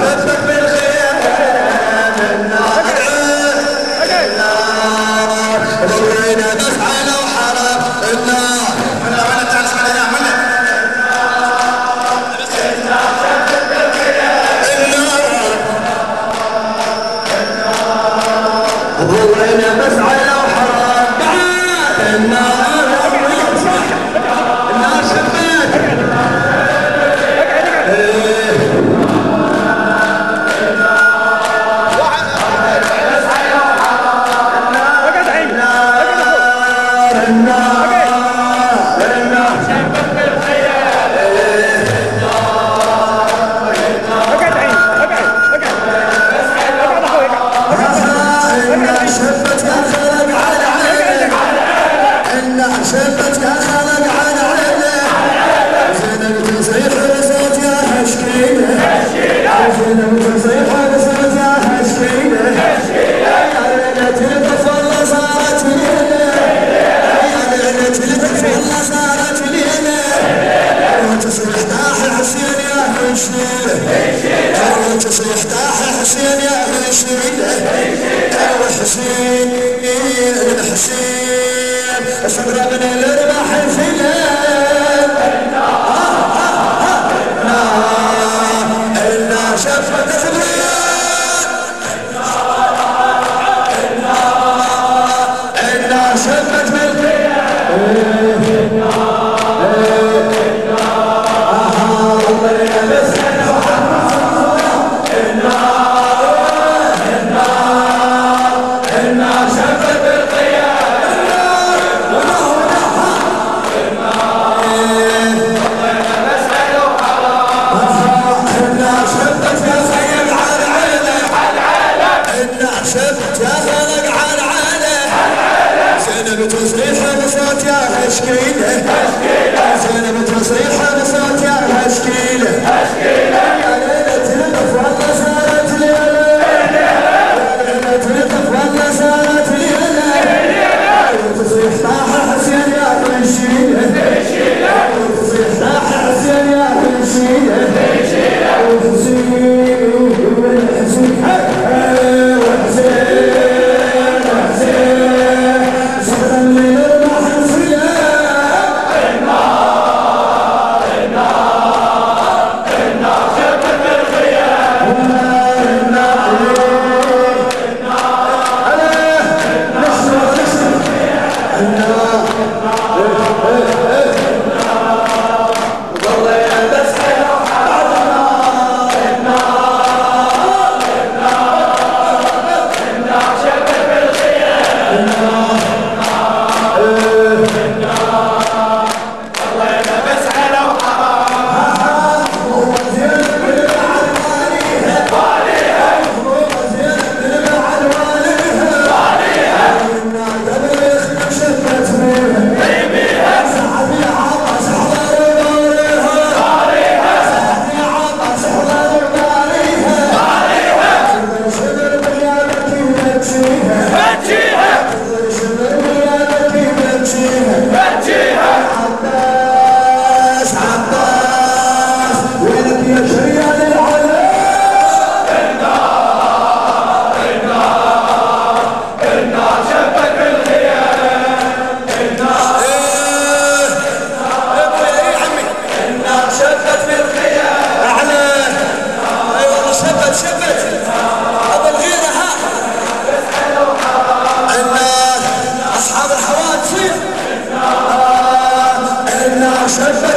Shut up, مجلس يفتح حسين يا حسين الشريعه حسين فلق عن عاله زينب تصريح بصوت يا هشكيله زينب تصريح بصوت يا هشكيله يا ليلة لطف والله صارت ليلة. يا ليلة لطف والله صارت ليلة. تصريح طاح حسين يا كل شيله تصريح طاح حسين يا كل شيله 자, 자.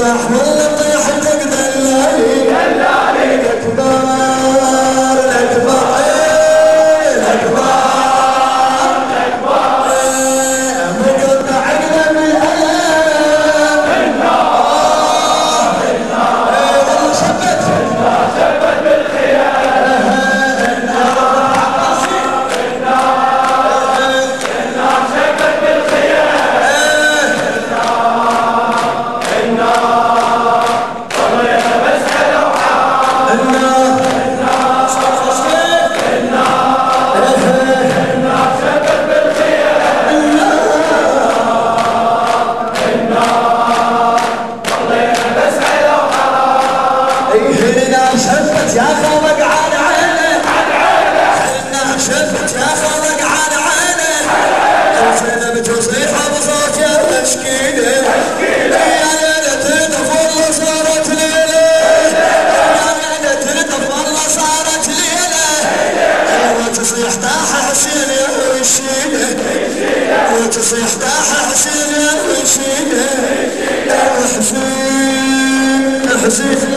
تصيح Merci.